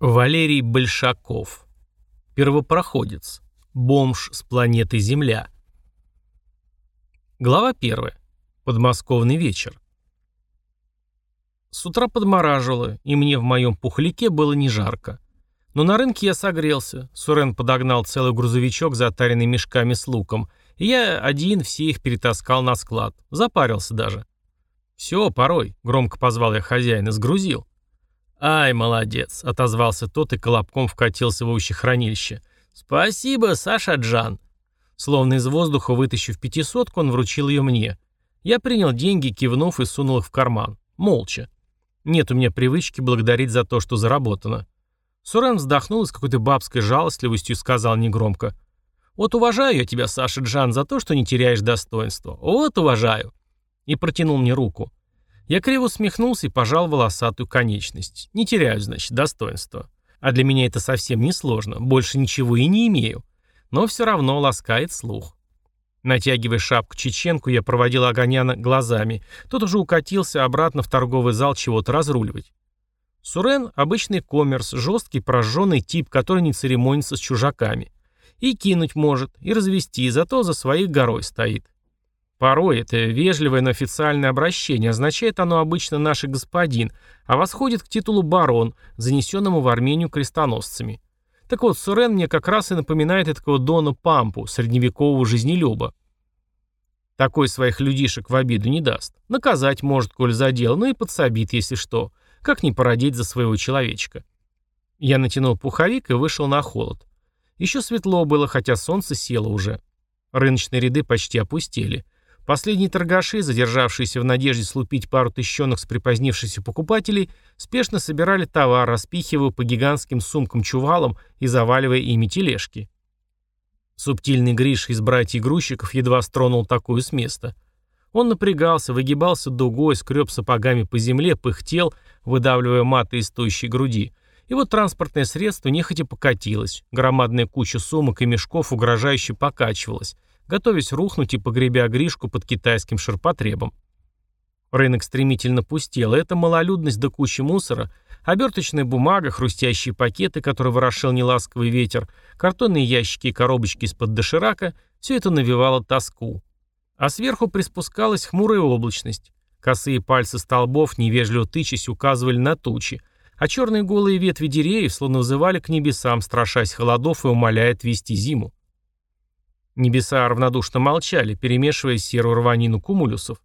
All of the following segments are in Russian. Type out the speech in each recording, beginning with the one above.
Валерий Большаков. Первопроходец. Бомж с планеты Земля. Глава 1. Подмосковный вечер. С утра подмораживало, и мне в моем пухляке было не жарко. Но на рынке я согрелся. Сурен подогнал целый грузовичок, затаренный мешками с луком, и я один все их перетаскал на склад. Запарился даже. «Все, порой», — громко позвал я хозяина, сгрузил. «Ай, молодец», — отозвался тот и колобком вкатился в хранилище. «Спасибо, Саша Джан». Словно из воздуха вытащив пятисотку, он вручил ее мне. Я принял деньги, кивнув и сунул их в карман. Молча. Нет у меня привычки благодарить за то, что заработано. Сурен вздохнул и с какой-то бабской жалостливостью сказал негромко. «Вот уважаю я тебя, Саша Джан, за то, что не теряешь достоинства. Вот уважаю». И протянул мне руку. Я криво усмехнулся и пожал волосатую конечность. Не теряю, значит, достоинства. А для меня это совсем не сложно. Больше ничего и не имею. Но все равно ласкает слух. Натягивая шапку чеченку, я проводил Огоняна глазами. Тот уже укатился обратно в торговый зал чего-то разруливать. Сурен – обычный коммерс, жесткий, прожженный тип, который не церемонится с чужаками. И кинуть может, и развести, зато за своей горой стоит. Порой это вежливое, но официальное обращение, означает оно обычно «наш господин», а восходит к титулу «барон», занесенному в Армению крестоносцами. Так вот, Сурен мне как раз и напоминает этого Дона Пампу, средневекового жизнелюба. Такой своих людишек в обиду не даст. Наказать может, коль задел, ну и подсобит, если что. Как не породить за своего человечка. Я натянул пуховик и вышел на холод. Еще светло было, хотя солнце село уже. Рыночные ряды почти опустели. Последние торгаши, задержавшиеся в надежде слупить пару тыщенок с припозднившихся покупателей, спешно собирали товар, распихивая по гигантским сумкам-чувалам и заваливая ими тележки. Субтильный Гриша из братьев-грузчиков едва стронул такую с места. Он напрягался, выгибался дугой, скреб сапогами по земле, пыхтел, выдавливая маты из стоящей груди. И вот транспортное средство нехотя покатилось. Громадная куча сумок и мешков угрожающе покачивалась готовясь рухнуть и погребя Гришку под китайским ширпотребом. Рынок стремительно пустел, и эта малолюдность до кучи мусора, оберточная бумага, хрустящие пакеты, которые ворошил неласковый ветер, картонные ящики и коробочки из-под доширака – все это навевало тоску. А сверху приспускалась хмурая облачность. Косые пальцы столбов, невежливо тычась, указывали на тучи, а черные голые ветви деревьев словно взывали к небесам, страшась холодов и умоляя отвести зиму. Небеса равнодушно молчали, перемешивая серую рванину кумулюсов.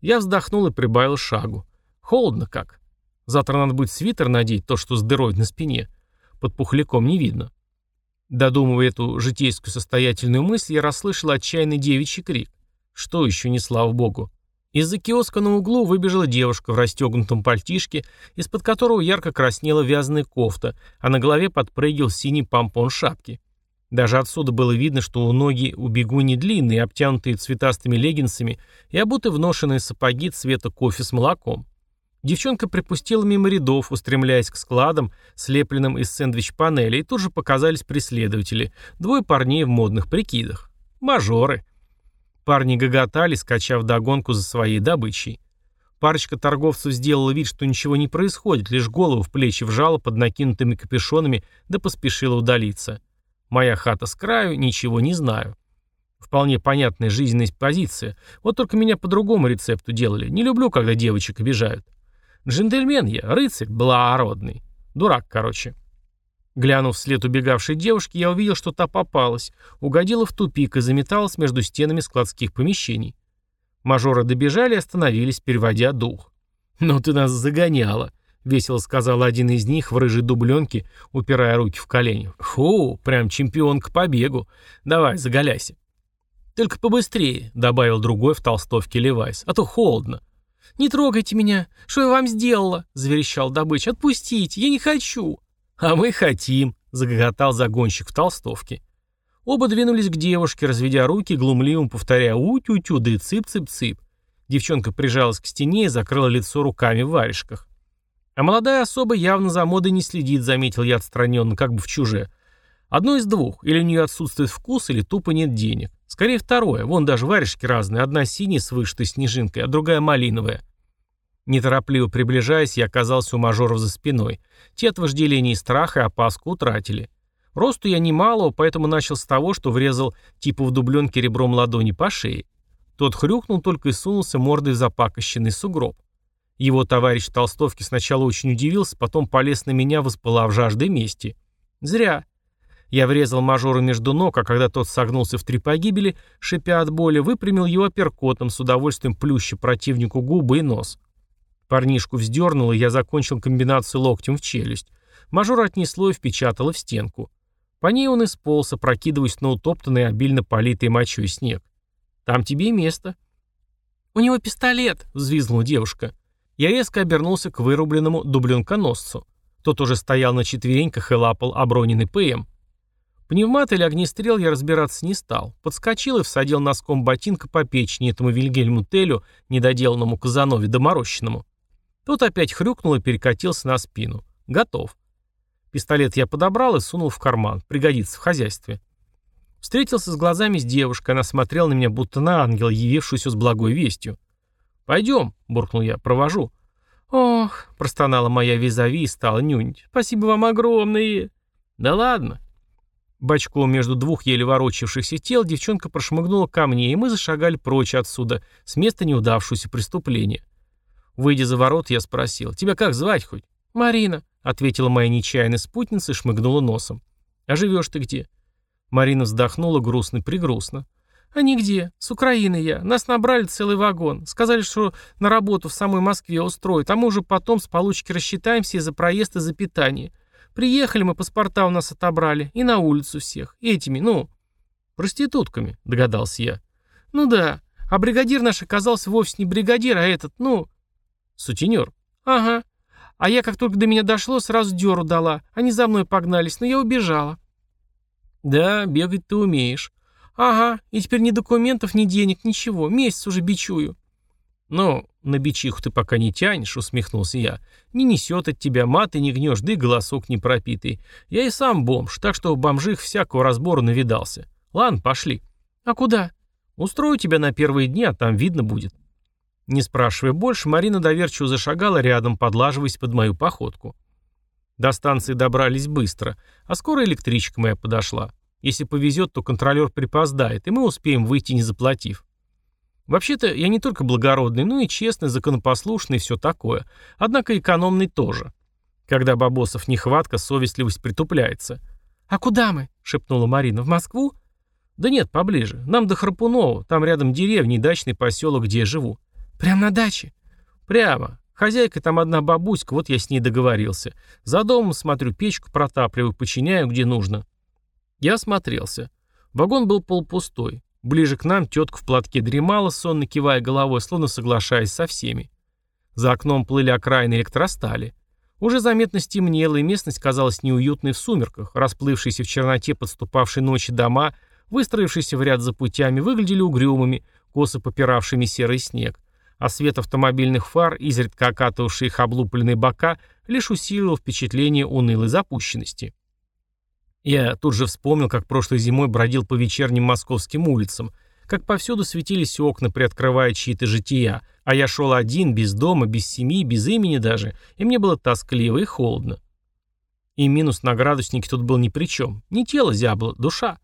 Я вздохнул и прибавил шагу. Холодно как. Завтра надо будет свитер надеть, то, что с дырой на спине. Под пухляком не видно. Додумывая эту житейскую состоятельную мысль, я расслышал отчаянный девичий крик. Что еще не слава богу. Из-за киоска на углу выбежала девушка в расстегнутом пальтишке, из-под которого ярко краснела вязаная кофта, а на голове подпрыгивал синий помпон шапки. Даже отсюда было видно, что у ноги у бегуни длинные, обтянутые цветастыми леггинсами и обуты в ношенные сапоги цвета кофе с молоком. Девчонка припустила мимо рядов, устремляясь к складам, слепленным из сэндвич-панели, и тут же показались преследователи, двое парней в модных прикидах. Мажоры. Парни гоготали, скачав догонку за своей добычей. Парочка торговцев сделала вид, что ничего не происходит, лишь голову в плечи вжала под накинутыми капюшонами, да поспешила удалиться. Моя хата с краю, ничего не знаю. Вполне понятная жизненная позиция. Вот только меня по другому рецепту делали. Не люблю, когда девочек обижают. Джентльмен я, рыцарь, благородный. Дурак, короче. Глянув вслед убегавшей девушки, я увидел, что та попалась, угодила в тупик и заметалась между стенами складских помещений. Мажоры добежали и остановились, переводя дух. «Ну ты нас загоняла!» — весело сказал один из них в рыжей дубленке, упирая руки в колени. «Фу, прям чемпионка по бегу. Давай, заголяйся». «Только побыстрее», — добавил другой в толстовке Левайс, — «а то холодно». «Не трогайте меня! Что я вам сделала?» — заверещал добыч. «Отпустите! Я не хочу!» «А мы хотим!» — загоготал загонщик в толстовке. Оба двинулись к девушке, разведя руки, глумливым повторяя «уть-уть-уть», да и цып-цып-цып. Девчонка прижалась к стене и закрыла лицо руками в варежках. А молодая особа явно за модой не следит, заметил я отстраненно, как бы в чуже. Одно из двух, или у нее отсутствует вкус, или тупо нет денег. Скорее второе, вон даже варежки разные, одна синяя с вышитой снежинкой, а другая малиновая. Неторопливо приближаясь, я оказался у мажоров за спиной. Те от вожделения и страха и опаску утратили. Росту я немалого, поэтому начал с того, что врезал типа в дубленке ребром ладони по шее. Тот хрюкнул только и сунулся мордой в запакощенный сугроб. Его товарищ в толстовке сначала очень удивился, потом полез на меня, воспылав жаждой мести. Зря. Я врезал мажору между ног, а когда тот согнулся в три погибели, шипя от боли, выпрямил его перкотом, с удовольствием плюща противнику губы и нос. Парнишку вздернуло, и я закончил комбинацию локтем в челюсть. Мажор отнесло и впечатало в стенку. По ней он исполз, опрокидываясь на утоптанный, обильно политый мочой снег. «Там тебе и место». «У него пистолет!» — взвизгнула девушка. Я резко обернулся к вырубленному дубленконосцу. Тот уже стоял на четвереньках и лапал оброненный ПМ. Пневмат или огнестрел я разбираться не стал. Подскочил и всадил носком ботинка по печени этому Вильгельму Телю, недоделанному Казанове доморощенному. Тот опять хрюкнул и перекатился на спину. Готов. Пистолет я подобрал и сунул в карман. Пригодится в хозяйстве. Встретился с глазами с девушкой. Она смотрела на меня, будто на ангела, явившуюся с благой вестью. «Пойдем», — буркнул я, — «провожу». «Ох», — простонала моя визави и стала нюнить. «Спасибо вам огромное». «Да ладно». Бочком между двух еле ворочавшихся тел девчонка прошмыгнула ко мне, и мы зашагали прочь отсюда, с места неудавшегося преступления. Выйдя за ворот, я спросил, «Тебя как звать хоть?» «Марина», — ответила моя нечаянная спутница и шмыгнула носом. «А живешь ты где?» Марина вздохнула грустно-пригрустно. «А нигде. С Украины я. Нас набрали целый вагон. Сказали, что на работу в самой Москве устроят, а мы уже потом с получки рассчитаемся и за проезд, и за питание. Приехали мы, паспорта у нас отобрали. И на улицу всех. Этими, ну...» «Проститутками», — догадался я. «Ну да. А бригадир наш оказался вовсе не бригадир, а этот, ну...» «Сутенер». «Ага. А я, как только до меня дошло, сразу дёру дала. Они за мной погнались, но я убежала». «Да, бегать ты умеешь». «Ага, и теперь ни документов, ни денег, ничего. Месяц уже бичую». «Ну, на бичиху ты пока не тянешь», — усмехнулся я. «Не несет от тебя маты, не гнешь, да и голосок не пропитый. Я и сам бомж, так что бомжих всякого разбора навидался. Ладно, пошли». «А куда?» «Устрою тебя на первые дни, а там видно будет». Не спрашивая больше, Марина доверчиво зашагала рядом, подлаживаясь под мою походку. До станции добрались быстро, а скоро электричка моя подошла. Если повезет, то контролер припоздает, и мы успеем выйти, не заплатив. Вообще-то я не только благородный, но и честный, законопослушный и все такое. Однако экономный тоже. Когда бабосов нехватка, совестливость притупляется. «А куда мы?» — шепнула Марина. «В Москву?» «Да нет, поближе. Нам до Храпунова. Там рядом деревня и дачный поселок, где я живу». «Прямо на даче?» «Прямо. Хозяйка там одна бабуська, вот я с ней договорился. За домом, смотрю, печку протапливаю, починяю, где нужно. Я осмотрелся. Вагон был полупустой. Ближе к нам тетка в платке дремала, сонно кивая головой, словно соглашаясь со всеми. За окном плыли окраины электростали. Уже заметно стемнело, и местность казалась неуютной в сумерках. Расплывшиеся в черноте подступавшей ночи дома, выстроившиеся в ряд за путями, выглядели угрюмыми, косо попиравшими серый снег. А свет автомобильных фар, изредка окатывавший их облупленные бока, лишь усиливал впечатление унылой запущенности. Я тут же вспомнил, как прошлой зимой бродил по вечерним московским улицам, как повсюду светились окна, приоткрывая чьи-то жития, а я шел один, без дома, без семьи, без имени даже, и мне было тоскливо и холодно. И минус на градуснике тут был ни при чем. Не тело зябло, душа.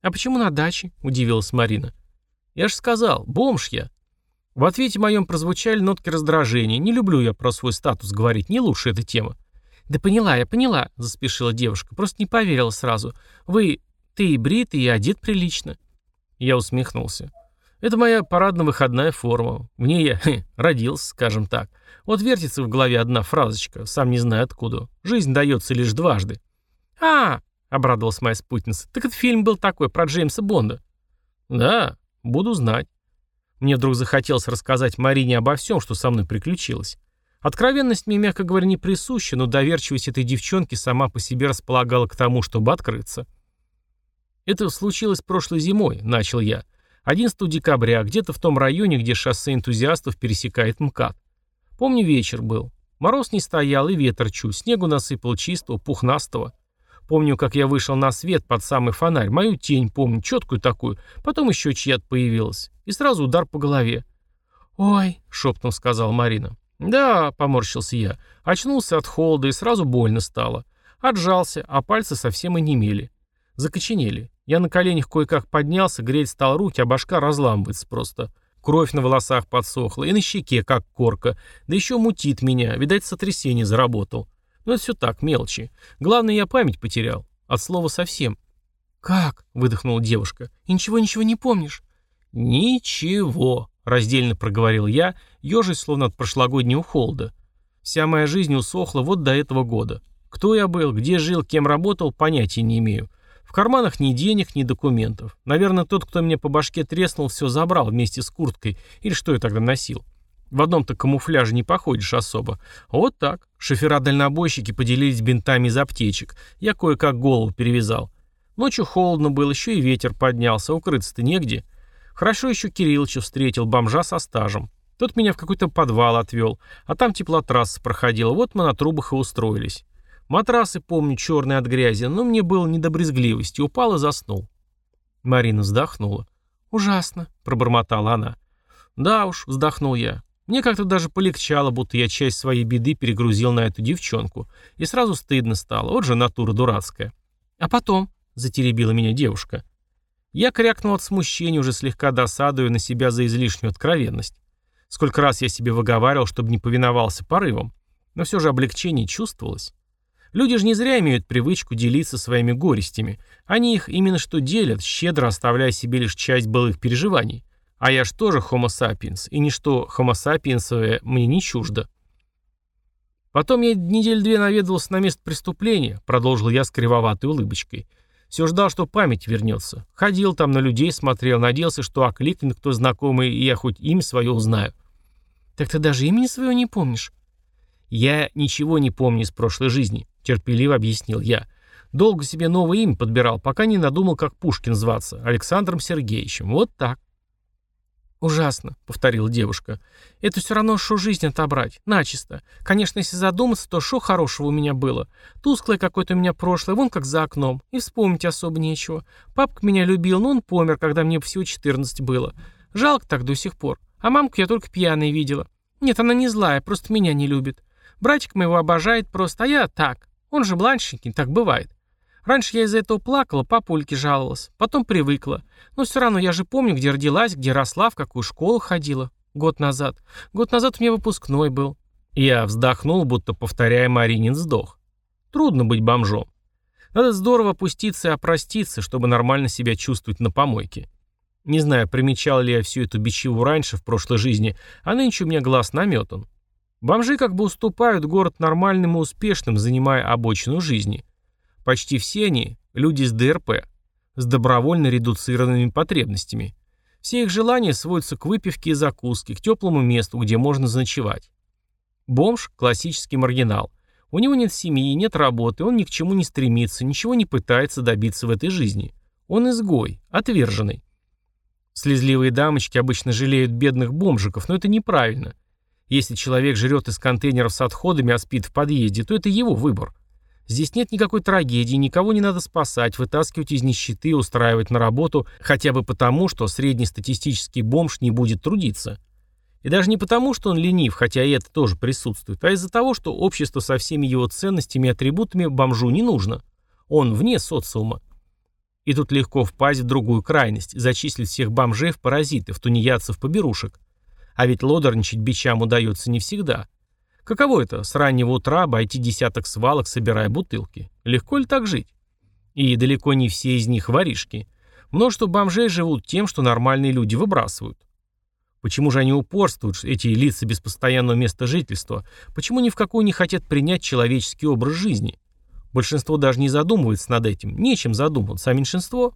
«А почему на даче?» – удивилась Марина. «Я же сказал, бомж я». В ответе моем прозвучали нотки раздражения. Не люблю я про свой статус говорить, не лучше эта тема. «Да поняла я, поняла», — заспешила девушка. «Просто не поверила сразу. Вы... Ты и брит, и одет прилично». Я усмехнулся. «Это моя парадно-выходная форма. В ней я хе, родился, скажем так. Вот вертится в голове одна фразочка, сам не знаю откуда. Жизнь дается лишь дважды». «А, — обрадовалась моя спутница, — так этот фильм был такой, про Джеймса Бонда». «Да, буду знать». Мне вдруг захотелось рассказать Марине обо всем, что со мной приключилось. Откровенность мне, мягко говоря, не присуща, но доверчивость этой девчонки сама по себе располагала к тому, чтобы открыться. «Это случилось прошлой зимой», — начал я. 11 декабря, где-то в том районе, где шоссе энтузиастов пересекает МКАД. Помню, вечер был. Мороз не стоял, и ветер чуть, снегу насыпал чистого, пухнастого. Помню, как я вышел на свет под самый фонарь, мою тень помню, четкую такую, потом еще чья-то появилась, и сразу удар по голове. «Ой», — шепотом сказала Марина. «Да», — поморщился я, очнулся от холода и сразу больно стало. Отжался, а пальцы совсем и не мели. Закоченели. Я на коленях кое-как поднялся, греть стал руки, а башка разламывается просто. Кровь на волосах подсохла, и на щеке, как корка. Да еще мутит меня, видать, сотрясение заработал. Но это все так, мелочи. Главное, я память потерял. От слова совсем. «Как?» — выдохнула девушка. «И ничего-ничего не помнишь?» «Ничего», — раздельно проговорил я, ежась словно от прошлогоднего холода. «Вся моя жизнь усохла вот до этого года. Кто я был, где жил, кем работал, понятия не имею. В карманах ни денег, ни документов. Наверное, тот, кто мне по башке треснул, все забрал вместе с курткой. Или что я тогда носил. В одном-то камуфляже не походишь особо. Вот так. Шофера-дальнобойщики поделились бинтами из аптечек. Я кое-как голову перевязал. Ночью холодно было, еще и ветер поднялся, укрыться-то негде. Хорошо еще Кириллыча встретил, бомжа со стажем. Тот меня в какой-то подвал отвел, а там теплотрасса проходила, вот мы на трубах и устроились. Матрасы, помню, черные от грязи, но мне было не до брезгливости, упал и заснул. Марина вздохнула. «Ужасно», — пробормотала она. «Да уж», — вздохнул я. Мне как-то даже полегчало, будто я часть своей беды перегрузил на эту девчонку. И сразу стыдно стало, вот же натура дурацкая. «А потом?» — затеребила меня девушка. Я крякнул от смущения, уже слегка досадуя на себя за излишнюю откровенность. Сколько раз я себе выговаривал, чтобы не повиновался порывам. Но все же облегчение чувствовалось. Люди же не зря имеют привычку делиться своими горестями. Они их именно что делят, щедро оставляя себе лишь часть былых переживаний. А я ж тоже homo sapiens, и ничто homo sapiensовое мне не чуждо. Потом я недель две наведывался на место преступления, продолжил я с кривоватой улыбочкой. Все ждал, что память вернется. Ходил там на людей, смотрел, надеялся, что окликнет кто знакомый, и я хоть имя свое узнаю. Так ты даже имени своего не помнишь? Я ничего не помню из прошлой жизни, терпеливо объяснил я. Долго себе новое имя подбирал, пока не надумал, как Пушкин зваться, Александром Сергеевичем. Вот так. «Ужасно», — повторила девушка. «Это все равно, что жизнь отобрать. Начисто. Конечно, если задуматься, то что хорошего у меня было? Тусклое какое-то у меня прошлое, вон как за окном. И вспомнить особо нечего. Папка меня любил, но он помер, когда мне всего 14 было. Жалко так до сих пор. А мамку я только пьяной видела. Нет, она не злая, просто меня не любит. Братик моего обожает просто, а я так. Он же бланшенький, так бывает. Раньше я из-за этого плакала, папульке жаловалась. Потом привыкла. Но все равно я же помню, где родилась, где росла, в какую школу ходила. Год назад. Год назад у меня выпускной был. Я вздохнул, будто повторяя Маринин вздох. Трудно быть бомжом. Надо здорово опуститься и опроститься, чтобы нормально себя чувствовать на помойке. Не знаю, примечал ли я всю эту бичеву раньше, в прошлой жизни, а нынче у меня глаз наметан. Бомжи как бы уступают город нормальным и успешным, занимая обочину жизни. Почти все они – люди с ДРП, с добровольно редуцированными потребностями. Все их желания сводятся к выпивке и закуске, к теплому месту, где можно заночевать. Бомж – классический маргинал. У него нет семьи, нет работы, он ни к чему не стремится, ничего не пытается добиться в этой жизни. Он изгой, отверженный. Слезливые дамочки обычно жалеют бедных бомжиков, но это неправильно. Если человек жрет из контейнеров с отходами, а спит в подъезде, то это его выбор. Здесь нет никакой трагедии, никого не надо спасать, вытаскивать из нищеты, устраивать на работу, хотя бы потому, что среднестатистический бомж не будет трудиться. И даже не потому, что он ленив, хотя и это тоже присутствует, а из-за того, что общество со всеми его ценностями и атрибутами бомжу не нужно. Он вне социума. И тут легко впасть в другую крайность, зачислить всех бомжей в паразиты, в тунеядцев поберушек. А ведь лодорничать бичам удается не всегда. Каково это, с раннего утра обойти десяток свалок, собирая бутылки? Легко ли так жить? И далеко не все из них воришки. Множество бомжей живут тем, что нормальные люди выбрасывают. Почему же они упорствуют, эти лица без постоянного места жительства? Почему ни в какую не хотят принять человеческий образ жизни? Большинство даже не задумывается над этим. Нечем задумываться, а меньшинство...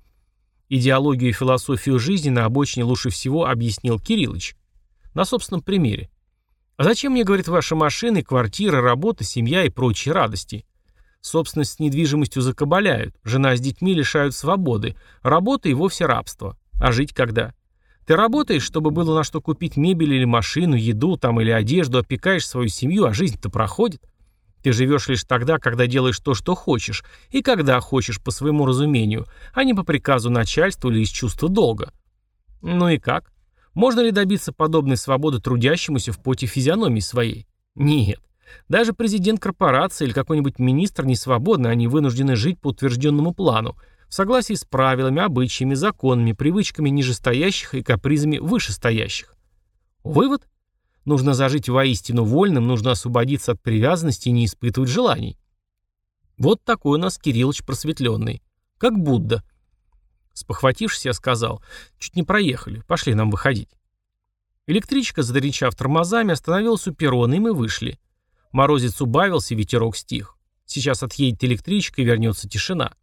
Идеологию и философию жизни на обочине лучше всего объяснил Кириллыч. На собственном примере. А зачем мне, говорит, ваши машины, квартира, работа, семья и прочие радости? Собственность с недвижимостью закабаляют, жена с детьми лишают свободы, работа и вовсе рабство. А жить когда? Ты работаешь, чтобы было на что купить мебель или машину, еду там или одежду, опекаешь свою семью, а жизнь-то проходит. Ты живешь лишь тогда, когда делаешь то, что хочешь, и когда хочешь по своему разумению, а не по приказу начальства или из чувства долга. Ну и как? Можно ли добиться подобной свободы трудящемуся в поте физиономии своей? Нет. Даже президент корпорации или какой-нибудь министр не свободны, они вынуждены жить по утвержденному плану, в согласии с правилами, обычаями, законами, привычками нижестоящих и капризами вышестоящих. Вывод? Нужно зажить воистину вольным, нужно освободиться от привязанности и не испытывать желаний. Вот такой у нас Кириллыч просветленный. Как Будда. Спохватившись, я сказал, чуть не проехали, пошли нам выходить. Электричка, задоричав тормозами, остановилась у перрона, и мы вышли. Морозец убавился, ветерок стих. Сейчас отъедет электричка и вернется тишина.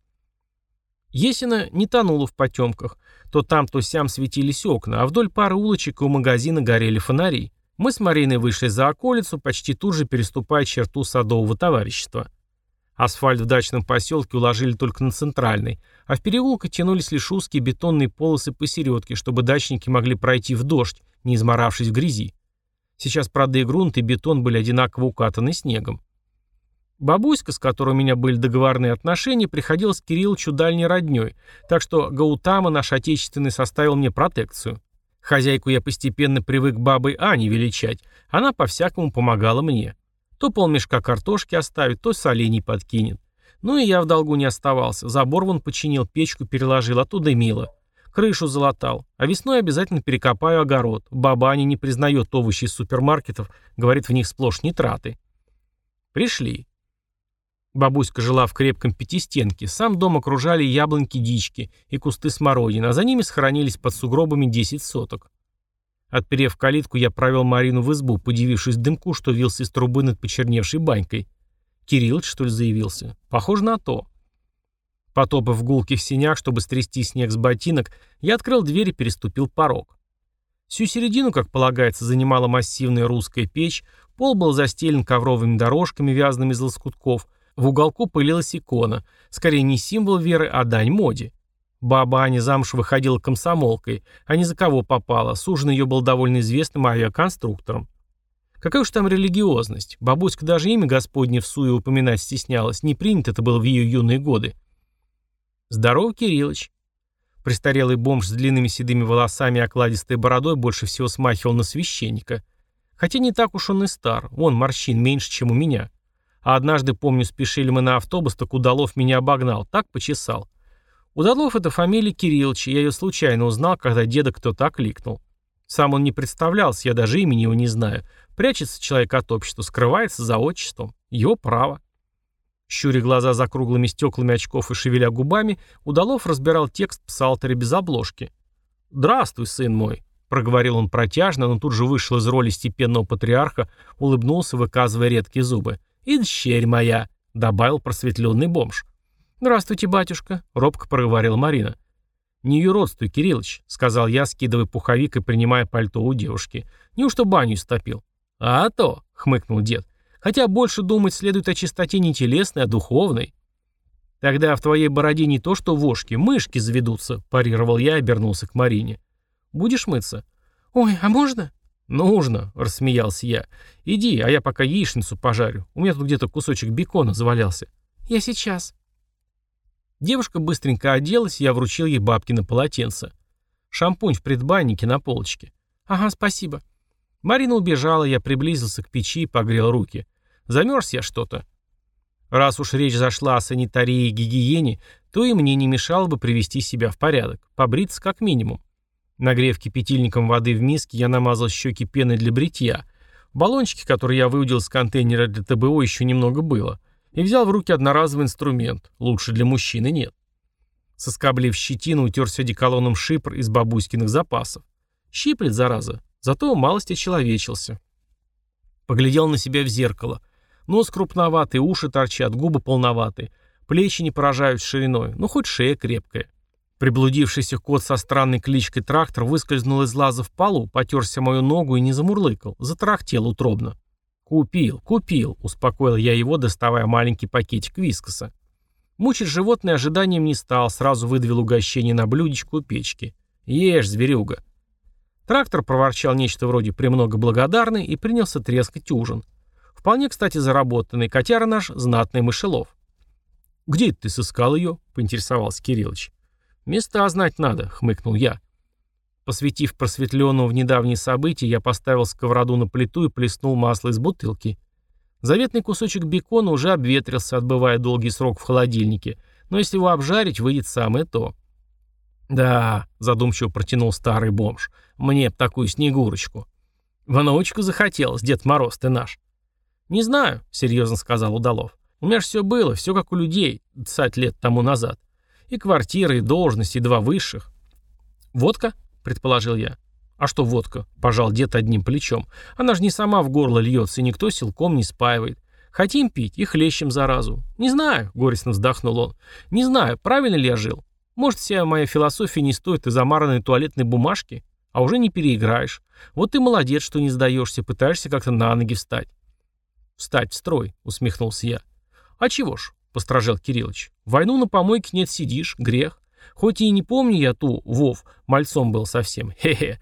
Есина не тонула в потемках. То там, то сям светились окна, а вдоль пары улочек и у магазина горели фонари. Мы с Мариной вышли за околицу, почти тут же переступая черту садового товарищества. Асфальт в дачном поселке уложили только на центральный, а в переулке тянулись лишь узкие бетонные полосы посередке, чтобы дачники могли пройти в дождь, не изморавшись в грязи. Сейчас, правда, и грунт, и бетон были одинаково укатаны снегом. Бабуська, с которой у меня были договорные отношения, приходилась к Кирилловичу дальней роднёй, так что Гаутама наш отечественный составил мне протекцию. Хозяйку я постепенно привык бабой Ане величать, она по-всякому помогала мне. То полмешка картошки оставит, то солений подкинет. Ну и я в долгу не оставался, забор вон починил, печку переложил, оттуда мило. Крышу залатал. А весной обязательно перекопаю огород. Баба Аня не признает овощи из супермаркетов, говорит, в них сплошь нитраты. Пришли. Бабуська жила в крепком пятистенке, сам дом окружали яблоньки-дички и кусты смородины, а за ними сохранились под сугробами 10 соток. Отперев калитку, я провел Марину в избу, подивившись дымку, что вился из трубы над почерневшей банькой. Кириллыч, что ли, заявился? Похоже на то. Потопав в синях, чтобы стрясти снег с ботинок, я открыл дверь и переступил порог. Всю середину, как полагается, занимала массивная русская печь, пол был застелен ковровыми дорожками, вязанными из лоскутков – в уголку пылилась икона, скорее не символ веры, а дань моде. Баба Аня замуж выходила комсомолкой, а не за кого попала, сужен ее был довольно известным авиаконструктором. Какая уж там религиозность, бабуська даже имя Господне в суе упоминать стеснялась, не принято это было в ее юные годы. Здорово, Кириллыч. Престарелый бомж с длинными седыми волосами и окладистой бородой больше всего смахивал на священника. Хотя не так уж он и стар, он морщин меньше, чем у меня. А однажды, помню, спешили мы на автобус, так Удалов меня обогнал, так почесал. Удалов — это фамилия Кириллович, я ее случайно узнал, когда деда кто-то окликнул. Сам он не представлялся, я даже имени его не знаю. Прячется человек от общества, скрывается за отчеством. Его право. Щуря глаза за круглыми стеклами очков и шевеля губами, Удалов разбирал текст псалтыря без обложки. «Здравствуй, сын мой», — проговорил он протяжно, но тут же вышел из роли степенного патриарха, улыбнулся, выказывая редкие зубы. «И дщерь моя», — добавил просветленный бомж. «Здравствуйте, батюшка», — робко проговорила Марина. «Не юродствуй, Кириллыч», — сказал я, скидывая пуховик и принимая пальто у девушки. «Неужто баню истопил?» «А то», — хмыкнул дед. «Хотя больше думать следует о чистоте не телесной, а духовной». «Тогда в твоей бороде не то что вошки, мышки заведутся», — парировал я и обернулся к Марине. «Будешь мыться?» «Ой, а можно?» «Нужно», — рассмеялся я. «Иди, а я пока яичницу пожарю. У меня тут где-то кусочек бекона завалялся». «Я сейчас». Девушка быстренько оделась, я вручил ей бабки на полотенце. Шампунь в предбаннике на полочке. «Ага, спасибо». Марина убежала, я приблизился к печи и погрел руки. Замерз я что-то. Раз уж речь зашла о санитарии и гигиене, то и мне не мешало бы привести себя в порядок, побриться как минимум. Нагрев кипятильником воды в миске, я намазал щеки пеной для бритья. Баллончики, которые я выудил из контейнера для ТБО, еще немного было. И взял в руки одноразовый инструмент. Лучше для мужчины нет. Соскоблив щетину, утерся деколоном шипр из бабуськиных запасов. Щиплет, зараза. Зато малость очеловечился. Поглядел на себя в зеркало. Нос крупноватый, уши торчат, губы полноватые. Плечи не поражают шириной, но хоть шея крепкая. Приблудившийся кот со странной кличкой Трактор выскользнул из лаза в полу, потерся мою ногу и не замурлыкал, затрахтел утробно. «Купил, купил», — успокоил я его, доставая маленький пакетик вискоса. Мучить животное ожиданием не стал, сразу выдавил угощение на блюдечку у печки. «Ешь, зверюга». Трактор проворчал нечто вроде «премного благодарный» и принялся трескать ужин. Вполне, кстати, заработанный, котяра наш знатный мышелов. «Где ты сыскал ее?» — поинтересовался Кириллович. «Места знать надо», — хмыкнул я. Посветив просветленного в недавние события, я поставил сковороду на плиту и плеснул масло из бутылки. Заветный кусочек бекона уже обветрился, отбывая долгий срок в холодильнике, но если его обжарить, выйдет самое то. «Да», — задумчиво протянул старый бомж, — «мне б такую снегурочку». «Внучку захотелось, Дед Мороз, ты наш». «Не знаю», — серьезно сказал Удалов. «У меня же все было, все как у людей, цать лет тому назад. И квартира, и должность, и два высших». «Водка?» — предположил я. «А что водка?» — пожал дед одним плечом. «Она же не сама в горло льется, и никто силком не спаивает. Хотим пить и хлещем заразу. Не знаю», — горестно вздохнул он. «Не знаю, правильно ли я жил. Может, вся моя философия не стоит и замаранной туалетной бумажки? А уже не переиграешь. Вот ты молодец, что не сдаешься, пытаешься как-то на ноги встать». «Встать в строй», — усмехнулся я. «А чего ж?» — постражал Кириллович. «Войну на помойке нет сидишь, грех. Хоть и не помню я ту, Вов, мальцом был совсем, хе-хе.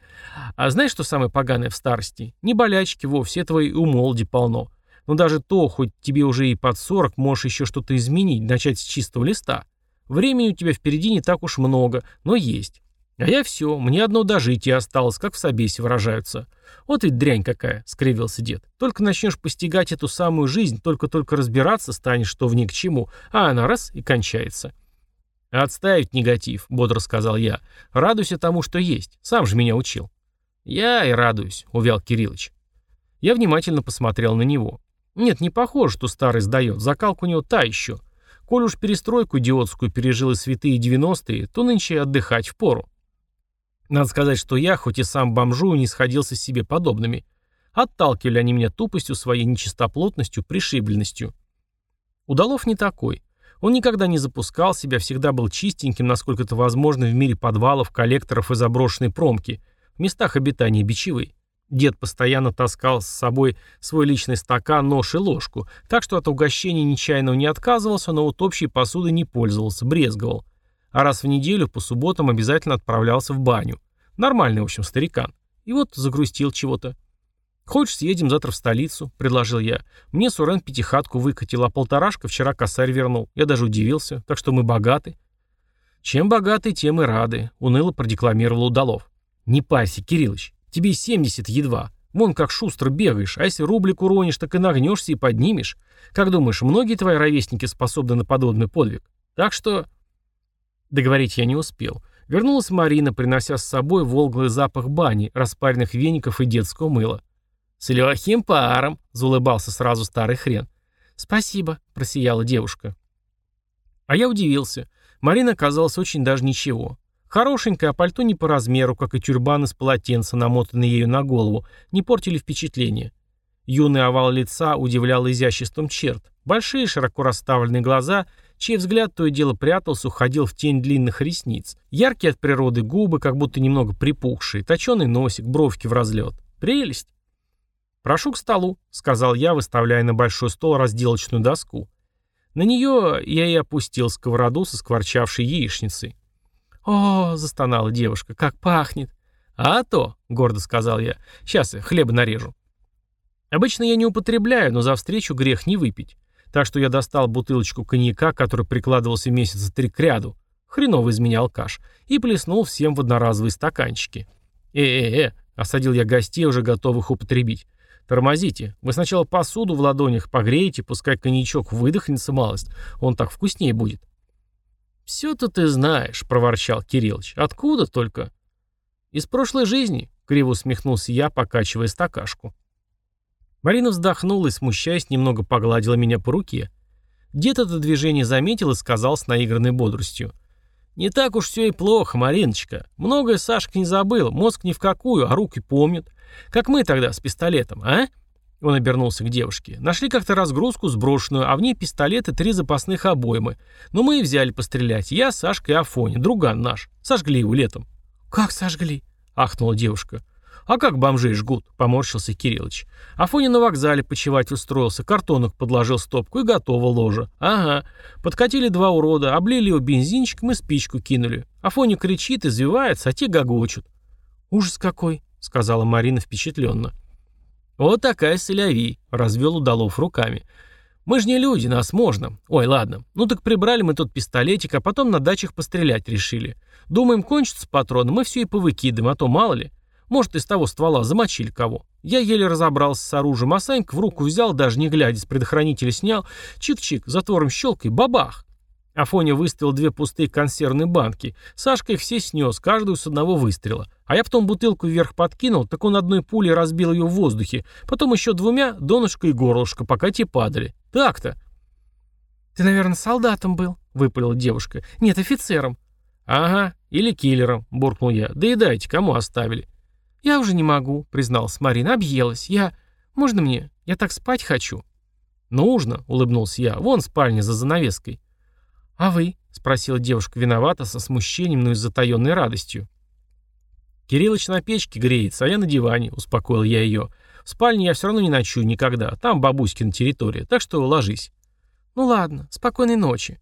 А знаешь, что самое поганое в старости? Не болячки вовсе, этого и у молоди полно. Но даже то, хоть тебе уже и под 40, можешь еще что-то изменить, начать с чистого листа. Времени у тебя впереди не так уж много, но есть. А я все, мне одно дожитие осталось, как в собесе выражаются. Вот ведь дрянь какая, скривился дед. Только начнешь постигать эту самую жизнь, только-только разбираться станешь, что в ней к чему, а она раз и кончается. «Отставить негатив», — бодро сказал я. «Радуйся тому, что есть. Сам же меня учил». «Я и радуюсь», — увял Кириллыч. Я внимательно посмотрел на него. Нет, не похоже, что старый сдает. Закалка у него та еще. Коль уж перестройку идиотскую пережил и святые девяностые, то нынче отдыхать впору. Надо сказать, что я, хоть и сам бомжу, не сходился с себе подобными. Отталкивали они меня тупостью, своей нечистоплотностью, пришибленностью. Удалов не такой. Он никогда не запускал себя, всегда был чистеньким, насколько это возможно в мире подвалов, коллекторов и заброшенной промки, в местах обитания бичевой. Дед постоянно таскал с собой свой личный стакан, нож и ложку, так что от угощения нечаянного не отказывался, но вот общей посудой не пользовался, брезговал. А раз в неделю по субботам обязательно отправлялся в баню. Нормальный, в общем, старикан. И вот загрустил чего-то. «Хочешь, съедем завтра в столицу?» – предложил я. «Мне Сурен пятихатку выкатил, а полторашка вчера косарь вернул. Я даже удивился. Так что мы богаты». «Чем богаты, тем и рады», – уныло продекламировал Удалов. «Не парься, Кириллыч. Тебе 70 едва. Вон как шустро бегаешь, а если рублик уронишь, так и нагнешься и поднимешь. Как думаешь, многие твои ровесники способны на подобный подвиг? Так что...» Договорить я не успел. Вернулась Марина, принося с собой волглый запах бани, распаренных веников и детского мыла. «С легким паром», — заулыбался сразу старый хрен. «Спасибо», — просияла девушка. А я удивился. Марина оказалась очень даже ничего. Хорошенькая, а пальто не по размеру, как и тюрбан из полотенца, намотанный ею на голову, не портили впечатление. Юный овал лица удивлял изяществом черт. Большие, широко расставленные глаза, чей взгляд то и дело прятался, уходил в тень длинных ресниц. Яркие от природы губы, как будто немного припухшие, точеный носик, бровки в разлет. Прелесть. «Прошу к столу», — сказал я, выставляя на большой стол разделочную доску. На нее я и опустил сковороду со скворчавшей яичницей. «О!» — застонала девушка. «Как пахнет!» «А то!» — гордо сказал я. «Сейчас я хлеба нарежу». Обычно я не употребляю, но за встречу грех не выпить. Так что я достал бутылочку коньяка, который прикладывался месяца три к ряду. Хреново из меня алкаш. И плеснул всем в одноразовые стаканчики. «Э-э-э!» — осадил я гостей, уже готовых употребить. «Тормозите. Вы сначала посуду в ладонях погреете, пускай коньячок выдохнется малость. Он так вкуснее будет». «Все-то ты знаешь», — проворчал Кириллович. «Откуда только?» «Из прошлой жизни», — криво усмехнулся я, покачивая стакашку. Марина вздохнула и, смущаясь, немного погладила меня по руке. Дед это движение заметил и сказал с наигранной бодростью. «Не так уж все и плохо, Мариночка. Многое Сашка не забыл, мозг ни в какую, а руки помнят. Как мы тогда с пистолетом, а?» Он обернулся к девушке. «Нашли как-то разгрузку сброшенную, а в ней пистолеты три запасных обоймы. Но мы и взяли пострелять. Я, Сашка и Афоня, друган наш. Сожгли его летом». «Как сожгли?» — ахнула девушка. «А как бомжей жгут?» — поморщился Кириллыч. Афоня на вокзале почевать устроился, картонок подложил стопку и готово ложа. Ага. Подкатили два урода, облили его бензинчиком и спичку кинули. Афоня кричит, извивается, а те гогочут. «Ужас какой!» — сказала Марина впечатленно. «Вот такая соляви», — развел удалов руками. Мы же не люди, нас можно. Ой, ладно. Ну так прибрали мы тот пистолетик, а потом на дачах пострелять решили. Думаем, кончится патроны, мы все и повыкидываем, а то мало ли. Может, из того ствола замочили кого. Я еле разобрался с оружием, а Санька в руку взял, даже не глядя, с предохранителя снял, чик-чик, затвором щелкой, бабах. Афоня выставил две пустые консервные банки. Сашка их все снес, каждую с одного выстрела. А я потом бутылку вверх подкинул, так он одной пулей разбил ее в воздухе, потом еще двумя донышко и горлышко, пока те падали. Так-то. «Ты, наверное, солдатом был», — выпалила девушка. «Нет, офицером». «Ага, или киллером», — буркнул я. «Да и дайте, кому оставили». «Я уже не могу», — призналась Марина. «Объелась. Я... Можно мне? Я так спать хочу». «Нужно», — улыбнулся я. «Вон спальня за занавеской». «А вы?» — спросила девушка виновата, со смущением, но и с затаенной радостью. «Кириллыч на печке греется, а я на диване», — успокоил я ее. «В спальне я все равно не ночую никогда, там бабуськина территория, так что ложись». «Ну ладно, спокойной ночи».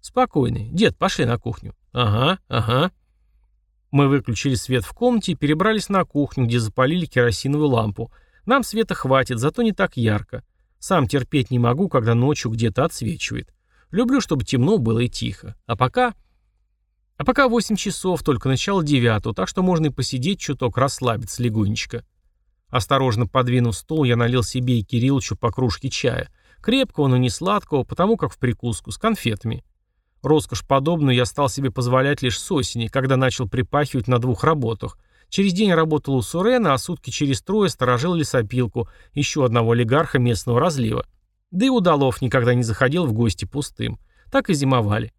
«Спокойной. Дед, пошли на кухню». «Ага, ага». Мы выключили свет в комнате и перебрались на кухню, где запалили керосиновую лампу. Нам света хватит, зато не так ярко. Сам терпеть не могу, когда ночью где-то отсвечивает. Люблю, чтобы темно было и тихо. А пока... А пока 8 часов, только начало девятого, так что можно и посидеть чуток, расслабиться легонечко. Осторожно подвинув стол, я налил себе и Кирилловичу по кружке чая. Крепкого, но не сладкого, потому как в прикуску, с конфетами. Роскошь подобную я стал себе позволять лишь с осени, когда начал припахивать на двух работах. Через день работал у Сурена, а сутки через трое сторожил лесопилку, еще одного олигарха местного разлива. Да и Удалов никогда не заходил в гости пустым. Так и зимовали.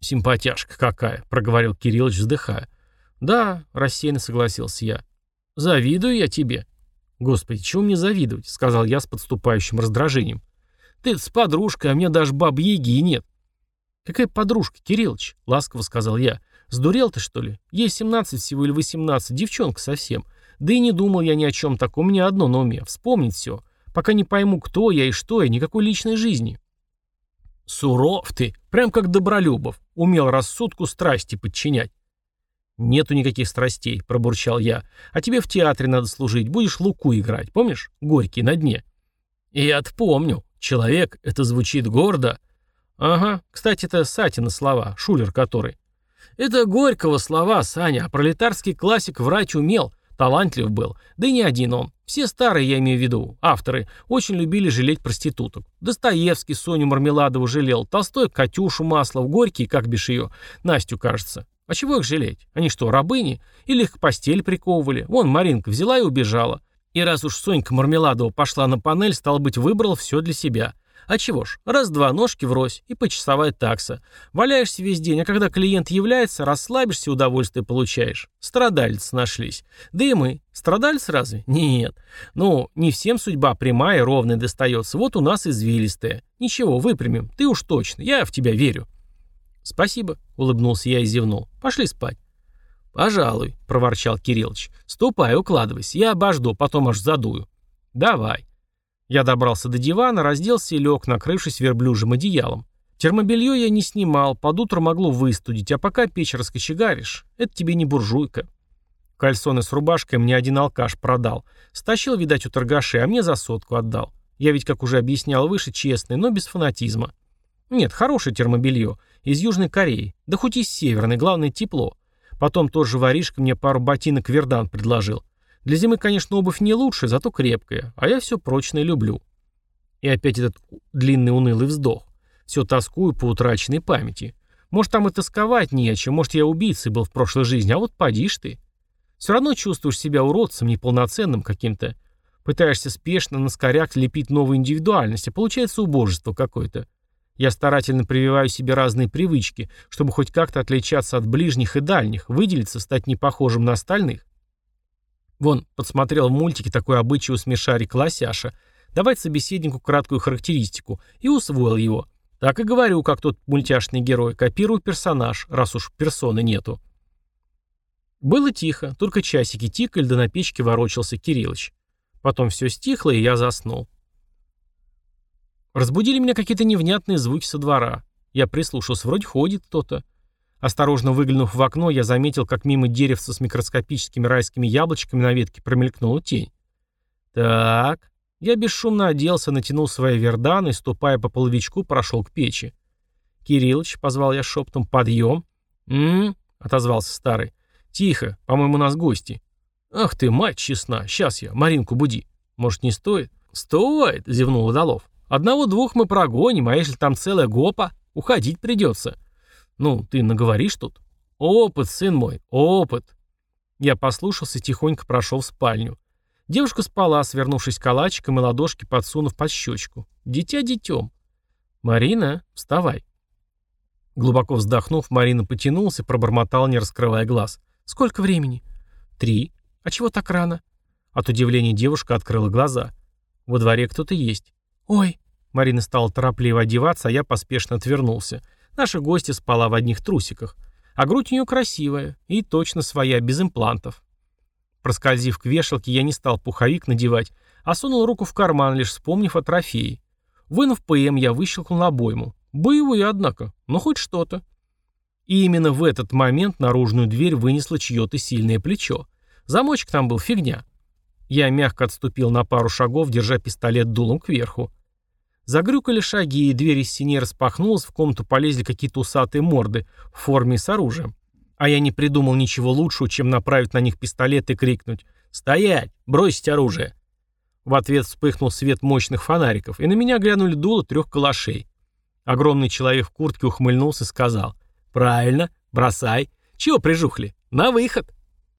«Симпатяшка какая», — проговорил Кириллович, вздыхая. «Да», — рассеянно согласился я. «Завидую я тебе». «Господи, чего мне завидовать?» — сказал я с подступающим раздражением. ты с подружкой, а мне даже баб-яги нет». «Какая подружка, Кириллович?» — ласково сказал я. «Сдурел ты, что ли? Ей семнадцать всего или восемнадцать, девчонка совсем. Да и не думал я ни о чем таком, меня одно на уме — вспомнить все. Пока не пойму, кто я и что я, никакой личной жизни. Суров ты, прям как Добролюбов, умел рассудку страсти подчинять. «Нету никаких страстей», — пробурчал я. «А тебе в театре надо служить, будешь Луку играть, помнишь? Горький на дне». «Я-то помню. Человек, это звучит гордо». «Ага, кстати, это Сатина слова, шулер который». «Это Горького слова, Саня, а пролетарский классик врать умел, талантлив был, да и не один он. Все старые, я имею в виду, авторы, очень любили жалеть проституток. Достоевский Соню Мармеладову жалел, Толстой Катюшу Маслов, Горький, как бишь ее, Настю, кажется. А чего их жалеть? Они что, рабыни? Или их к постель приковывали? Вон, Маринка взяла и убежала. И раз уж Сонька Мармеладова пошла на панель, стал быть, выбрал все для себя. А чего ж, раз-два ножки врозь и почасовая такса. Валяешься весь день, а когда клиент является, расслабишься и удовольствие получаешь. Страдальцы нашлись. Да и мы. Страдальцы разве? Нет. Ну, не всем судьба прямая и ровная достается. Вот у нас извилистая. Ничего, выпрямим. Ты уж точно. Я в тебя верю. Спасибо, улыбнулся я и зевнул. Пошли спать. «Пожалуй», — проворчал Кириллович. «Ступай, укладывайся, я обожду, потом аж задую». «Давай». Я добрался до дивана, разделся и лег, накрывшись верблюжьим одеялом. Термобелье я не снимал, под утро могло выстудить, а пока печь раскочегаришь, это тебе не буржуйка. Кальсоны с рубашкой мне один алкаш продал. Стащил, видать, у торгашей, а мне за сотку отдал. Я ведь, как уже объяснял выше, честный, но без фанатизма. Нет, хорошее термобелье. Из Южной Кореи. Да хоть и с Северной, главное тепло. Потом тот же воришка мне пару ботинок Вердан предложил. Для зимы, конечно, обувь не лучшая, зато крепкая, а я все прочное люблю. И опять этот длинный унылый вздох. Все тоскую по утраченной памяти. Может, там и тосковать не о чем, может, я убийцей был в прошлой жизни, а вот подишь ты. Все равно чувствуешь себя уродцем, неполноценным каким-то. Пытаешься спешно на скоряк лепить новую индивидуальность, а получается убожество какое-то. Я старательно прививаю себе разные привычки, чтобы хоть как-то отличаться от ближних и дальних, выделиться, стать не похожим на остальных. Вон, подсмотрел в мультике такой обычай у смешарика Лосяша. Давать собеседнику краткую характеристику. И усвоил его. Так и говорю, как тот мультяшный герой. Копирую персонаж, раз уж персоны нету. Было тихо, только часики тикали, да на печке ворочался Кириллыч. Потом все стихло, и я заснул. Разбудили меня какие-то невнятные звуки со двора. Я прислушался, вроде ходит кто-то. Осторожно выглянув в окно, я заметил, как мимо деревца с микроскопическими райскими яблочками на ветке промелькнула тень. Так, Я бесшумно оделся, натянул свои верданы ступая по половичку, прошел к печи. «Кириллыч», — позвал я шептом, — «подъем». «М-м-м», отозвался старый. «Тихо, по-моему, у нас гости». «Ах ты, мать честна, сейчас я, Маринку буди. Может, не стоит?» «Стоит», — зевнул Водолов. «Одного-двух мы прогоним, а если там целая гопа, уходить придется». «Ну, ты наговоришь тут?» «Опыт, сын мой, опыт». Я послушался и тихонько прошел в спальню. Девушка спала, свернувшись калачиком и ладошки подсунув под щечку. Дитя детем. «Марина, вставай». Глубоко вздохнув, Марина потянулась и пробормотала, не раскрывая глаз. «Сколько времени?» «Три. А чего так рано?» От удивления девушка открыла глаза. «Во дворе кто-то есть». «Ой!» Марина стала торопливо одеваться, а я поспешно отвернулся. Наша гостья спала в одних трусиках. А грудь у нее красивая и точно своя, без имплантов. Проскользив к вешалке, я не стал пуховик надевать, а сунул руку в карман, лишь вспомнив о трофее. Вынув ПМ, я выщелкнул обойму. Боевую, однако, но хоть что-то. И именно в этот момент наружную дверь вынесло чье-то сильное плечо. Замочек там был фигня. Я мягко отступил на пару шагов, держа пистолет дулом кверху. Загрюкали шаги, и дверь из синей распахнулась, в комнату полезли какие-то усатые морды в форме с оружием. А я не придумал ничего лучшего, чем направить на них пистолет и крикнуть «Стоять! Бросить оружие!». В ответ вспыхнул свет мощных фонариков, и на меня глянули дуло трех калашей. Огромный человек в куртке ухмыльнулся и сказал «Правильно, бросай. Чего прижухли? На выход!»